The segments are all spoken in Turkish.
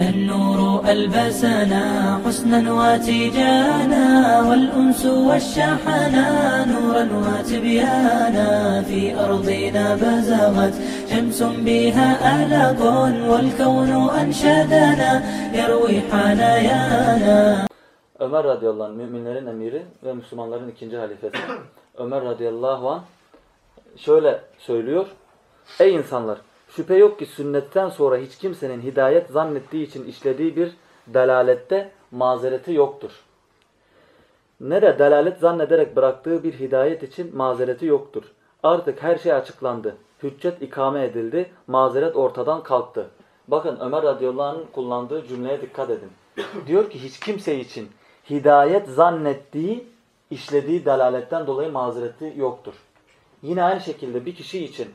النور ألبسنا حسنا وتيجانا والأنس والشحنا نورا وتبيانا في أرضنا بزغت شمس بها ألق والكون أنشدنا يروي حنايانا Ömer radıyallahu anh müminlerin emiri ve Müslümanların ikinci halifesi Ömer radıyallahu anh şöyle söylüyor. Ey insanlar! Şüphe yok ki sünnetten sonra hiç kimsenin hidayet zannettiği için işlediği bir delalette mazereti yoktur. Ne de delalet zannederek bıraktığı bir hidayet için mazereti yoktur. Artık her şey açıklandı. Hüccet ikame edildi. Mazeret ortadan kalktı. Bakın Ömer radıyallahu anh'ın kullandığı cümleye dikkat edin. Diyor ki hiç kimse için hidayet zannettiği, işlediği delaletten dolayı mazereti yoktur. Yine aynı şekilde bir kişi için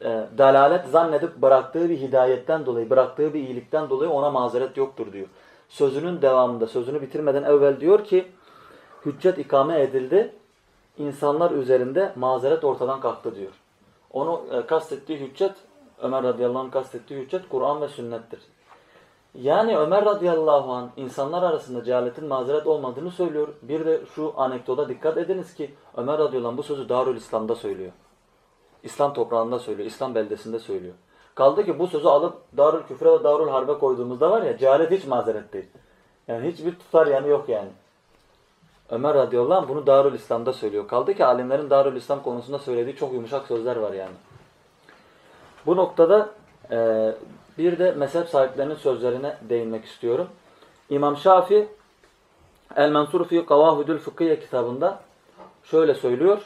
e, dalalet zannedip bıraktığı bir hidayetten dolayı, bıraktığı bir iyilikten dolayı ona mazeret yoktur diyor. Sözünün devamında, sözünü bitirmeden evvel diyor ki, hüccet ikame edildi, insanlar üzerinde mazeret ortadan kalktı diyor. Onu e, kastettiği hüccet, Ömer radıyallahu anh kastettiği hüccet Kur'an ve sünnettir. Yani Ömer radıyallahu anh insanlar arasında cehaletin mazeret olmadığını söylüyor. Bir de şu anekdota dikkat ediniz ki Ömer radıyallahu anh bu sözü Darül İslam'da söylüyor. İslam toprağında söylüyor, İslam beldesinde söylüyor. Kaldı ki bu sözü alıp Darül Küfre ve Darül Harbe koyduğumuzda var ya cehalet hiç mazeret değil. Yani hiçbir tutar yanı yok yani. Ömer radıyallahu anh bunu Darül İslam'da söylüyor. Kaldı ki alimlerin Darül İslam konusunda söylediği çok yumuşak sözler var yani. Bu noktada e, bir de mezhep sahiplerinin sözlerine değinmek istiyorum. İmam Şafi El-Mensur fi Kavahudül Fıkhiye kitabında şöyle söylüyor.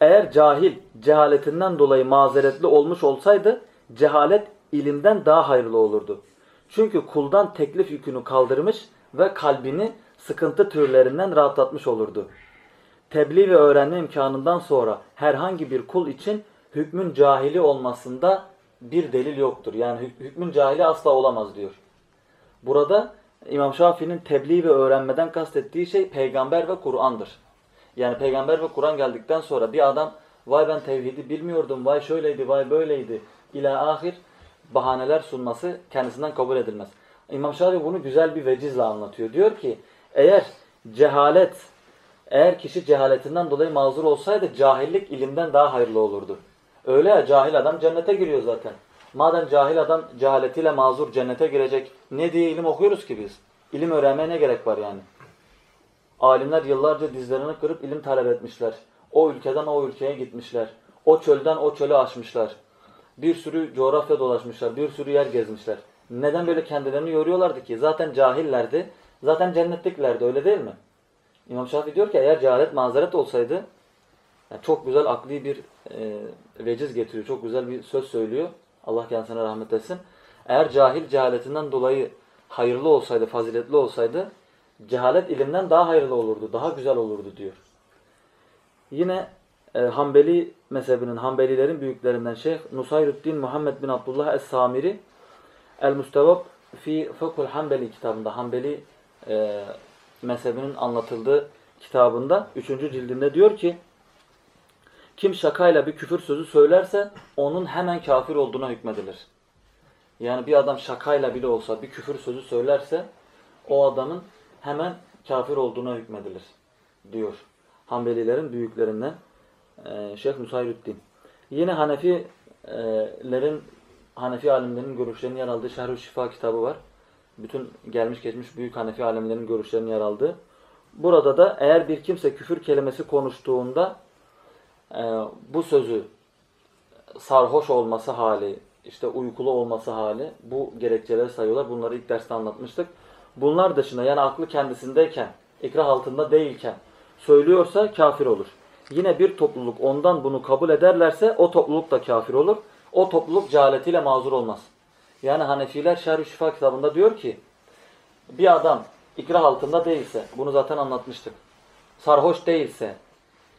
Eğer cahil cehaletinden dolayı mazeretli olmuş olsaydı cehalet ilimden daha hayırlı olurdu. Çünkü kuldan teklif yükünü kaldırmış ve kalbini sıkıntı türlerinden rahatlatmış olurdu. Tebliğ ve öğrenme imkanından sonra herhangi bir kul için hükmün cahili olmasında bir delil yoktur. Yani hük- hükmün cahili asla olamaz diyor. Burada İmam Şafii'nin tebliğ ve öğrenmeden kastettiği şey peygamber ve Kur'an'dır. Yani peygamber ve Kur'an geldikten sonra bir adam vay ben tevhidi bilmiyordum, vay şöyleydi, vay böyleydi ila ahir bahaneler sunması kendisinden kabul edilmez. İmam Şafii bunu güzel bir vecizle anlatıyor. Diyor ki eğer cehalet, eğer kişi cehaletinden dolayı mazur olsaydı cahillik ilimden daha hayırlı olurdu. Öyle ya cahil adam cennete giriyor zaten. Madem cahil adam cehaletiyle mazur cennete girecek ne diye ilim okuyoruz ki biz? İlim öğrenmeye ne gerek var yani? Alimler yıllarca dizlerini kırıp ilim talep etmişler. O ülkeden o ülkeye gitmişler. O çölden o çölü aşmışlar. Bir sürü coğrafya dolaşmışlar. Bir sürü yer gezmişler. Neden böyle kendilerini yoruyorlardı ki? Zaten cahillerdi. Zaten cennetliklerdi öyle değil mi? İmam Şafii diyor ki eğer cehalet mazeret olsaydı yani çok güzel akli bir e, veciz getiriyor. Çok güzel bir söz söylüyor. Allah kendisine rahmet etsin. Eğer cahil cehaletinden dolayı hayırlı olsaydı, faziletli olsaydı cehalet ilimden daha hayırlı olurdu, daha güzel olurdu diyor. Yine e, Hanbeli mezhebinin, Hanbelilerin büyüklerinden Şeyh Nusayruddin Muhammed bin Abdullah Es-Samiri El-Mustevab fi Fıkhul Hanbeli kitabında, Hanbeli e, mezhebinin anlatıldığı kitabında 3. cildinde diyor ki kim şakayla bir küfür sözü söylerse onun hemen kafir olduğuna hükmedilir. Yani bir adam şakayla bile olsa bir küfür sözü söylerse o adamın hemen kafir olduğuna hükmedilir diyor. Hanbelilerin büyüklerinden e, Şeyh Musayrüddin. Yine Hanefilerin Hanefi alimlerinin görüşlerinin yer aldığı Şerh-ü Şifa kitabı var. Bütün gelmiş geçmiş büyük Hanefi alimlerinin görüşlerinin yer aldığı. Burada da eğer bir kimse küfür kelimesi konuştuğunda e, bu sözü sarhoş olması hali, işte uykulu olması hali bu gerekçeleri sayıyorlar. Bunları ilk derste anlatmıştık. Bunlar dışında yani aklı kendisindeyken, ikrah altında değilken söylüyorsa kafir olur. Yine bir topluluk ondan bunu kabul ederlerse o topluluk da kafir olur. O topluluk cehaletiyle mazur olmaz. Yani Hanefiler Şerh-ü Şifa kitabında diyor ki bir adam ikrah altında değilse, bunu zaten anlatmıştık. Sarhoş değilse,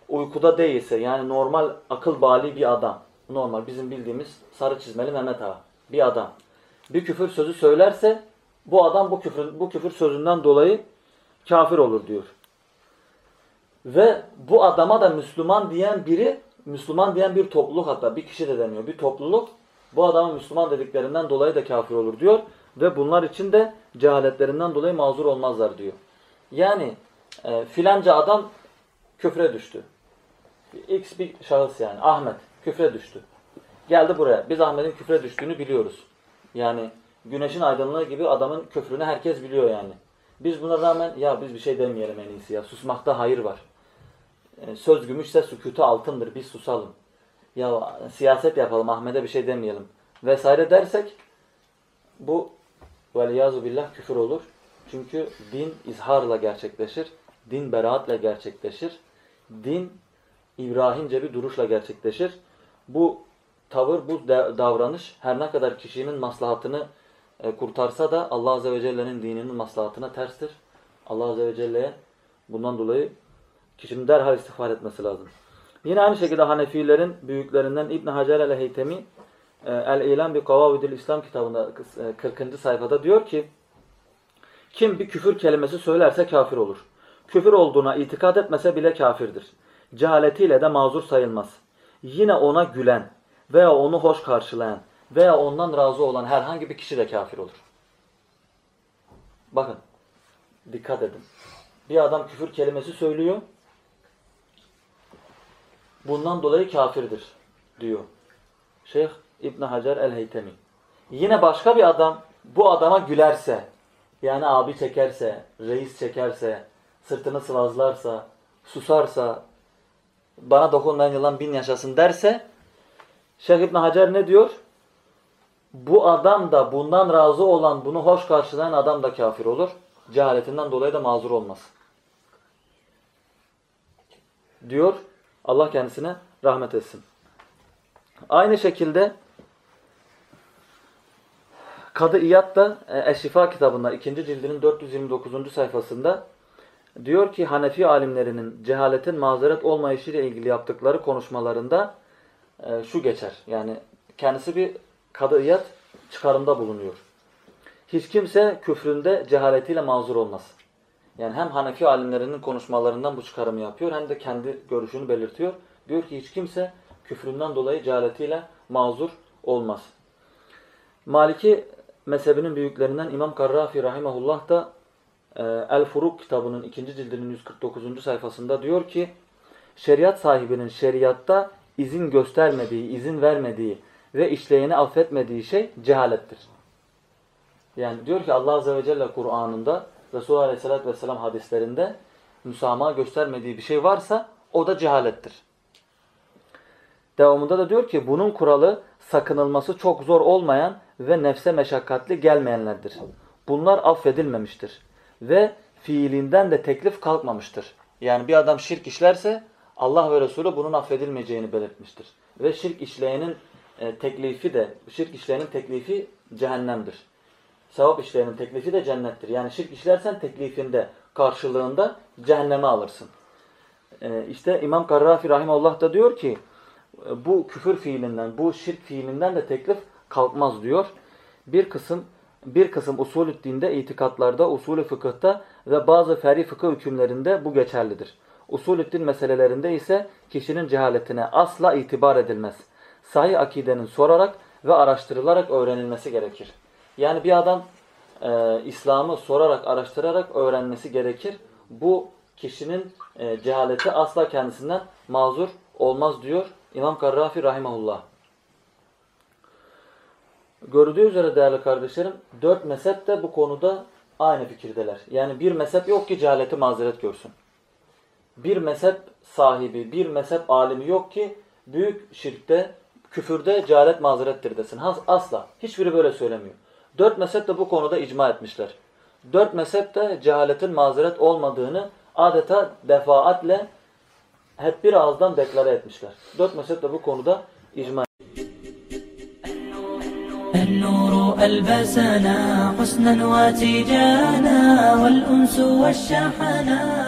uykuda değilse yani normal akıl bali bir adam. Normal bizim bildiğimiz sarı çizmeli Mehmet Ağa. Bir adam. Bir küfür sözü söylerse bu adam bu küfür, bu küfür sözünden dolayı kafir olur diyor. Ve bu adama da Müslüman diyen biri, Müslüman diyen bir topluluk hatta bir kişi de demiyor. Bir topluluk bu adamın Müslüman dediklerinden dolayı da kafir olur diyor. Ve bunlar için de cehaletlerinden dolayı mazur olmazlar diyor. Yani e, filanca adam küfre düştü. X bir şahıs yani Ahmet küfre düştü. Geldi buraya. Biz Ahmet'in küfre düştüğünü biliyoruz. Yani güneşin aydınlığı gibi adamın küfrünü herkes biliyor yani. Biz buna rağmen ya biz bir şey demeyelim en iyisi ya. Susmakta hayır var. E, söz gümüşse sükutu altındır. Biz susalım. Ya siyaset yapalım Ahmet'e bir şey demeyelim. Vesaire dersek bu veliyazu billah küfür olur. Çünkü din izharla gerçekleşir. Din beraatle gerçekleşir. Din İbrahimce bir duruşla gerçekleşir. Bu tavır, bu davranış her ne kadar kişinin maslahatını e, kurtarsa da Allah Azze ve Celle'nin dininin maslahatına terstir. Allah Azze ve Celle'ye bundan dolayı kişinin derhal istiğfar etmesi lazım. Yine aynı şekilde Hanefilerin büyüklerinden İbn Hacer el-Heytemi e, El-İlan bi Kavavidil İslam kitabında 40. E, sayfada diyor ki kim bir küfür kelimesi söylerse kafir olur. Küfür olduğuna itikad etmese bile kafirdir. Cehaletiyle de mazur sayılmaz. Yine ona gülen veya onu hoş karşılayan veya ondan razı olan herhangi bir kişi de kafir olur. Bakın, dikkat edin. Bir adam küfür kelimesi söylüyor. Bundan dolayı kafirdir diyor. Şeyh İbn Hacer el-Heytemi. Yine başka bir adam bu adama gülerse, yani abi çekerse, reis çekerse, sırtını sıvazlarsa, susarsa, bana dokunmayan yılan bin yaşasın derse, Şeyh İbn Hacer ne diyor? Bu adam da bundan razı olan, bunu hoş karşılayan adam da kafir olur. Cehaletinden dolayı da mazur olmaz. Diyor. Allah kendisine rahmet etsin. Aynı şekilde Kadı İyad da e, Eşifa kitabında 2. cildinin 429. sayfasında diyor ki Hanefi alimlerinin cehaletin mazeret olmayışıyla ilgili yaptıkları konuşmalarında e, şu geçer. Yani kendisi bir Kadı İyad çıkarımda bulunuyor. Hiç kimse küfründe cehaletiyle mazur olmaz. Yani hem Hanefi alimlerinin konuşmalarından bu çıkarımı yapıyor hem de kendi görüşünü belirtiyor. Diyor ki hiç kimse küfründen dolayı cehaletiyle mazur olmaz. Maliki mezhebinin büyüklerinden İmam Karrafi rahimahullah da e, El Furuk kitabının ikinci cildinin 149. sayfasında diyor ki şeriat sahibinin şeriatta izin göstermediği, izin vermediği ve işleyeni affetmediği şey cehalettir. Yani diyor ki Allah Azze ve Celle Kur'an'ında Resulullah Aleyhisselatü Vesselam hadislerinde müsamaha göstermediği bir şey varsa o da cehalettir. Devamında da diyor ki bunun kuralı sakınılması çok zor olmayan ve nefse meşakkatli gelmeyenlerdir. Bunlar affedilmemiştir. Ve fiilinden de teklif kalkmamıştır. Yani bir adam şirk işlerse Allah ve Resulü bunun affedilmeyeceğini belirtmiştir. Ve şirk işleyenin e, teklifi de, şirk işleyenin teklifi cehennemdir. Sevap işleyenin teklifi de cennettir. Yani şirk işlersen teklifinde, karşılığında cehenneme alırsın. E, işte İmam Karrafi Rahimullah da diyor ki, bu küfür fiilinden, bu şirk fiilinden de teklif kalkmaz diyor. Bir kısım bir kısım usulü dinde, itikatlarda, usulü fıkıhta ve bazı feri fıkıh hükümlerinde bu geçerlidir. Usulü din meselelerinde ise kişinin cehaletine asla itibar edilmez. Sahih akidenin sorarak ve araştırılarak öğrenilmesi gerekir. Yani bir adam e, İslam'ı sorarak, araştırarak öğrenmesi gerekir. Bu kişinin e, cehaleti asla kendisinden mazur olmaz diyor İmam Karrafi Rahimahullah. Gördüğü üzere değerli kardeşlerim, dört mezhep de bu konuda aynı fikirdeler. Yani bir mezhep yok ki cehaleti mazeret görsün. Bir mezhep sahibi, bir mezhep alimi yok ki büyük şirkte, küfürde cehalet mazerettir desin. Asla. Hiçbiri böyle söylemiyor. Dört mezhep de bu konuda icma etmişler. Dört mezhep de cehaletin mazeret olmadığını adeta defaatle hep bir ağızdan deklare etmişler. Dört mezhep de bu konuda icma النور ألبسنا حسنا وتيجانا والأنس والشحنا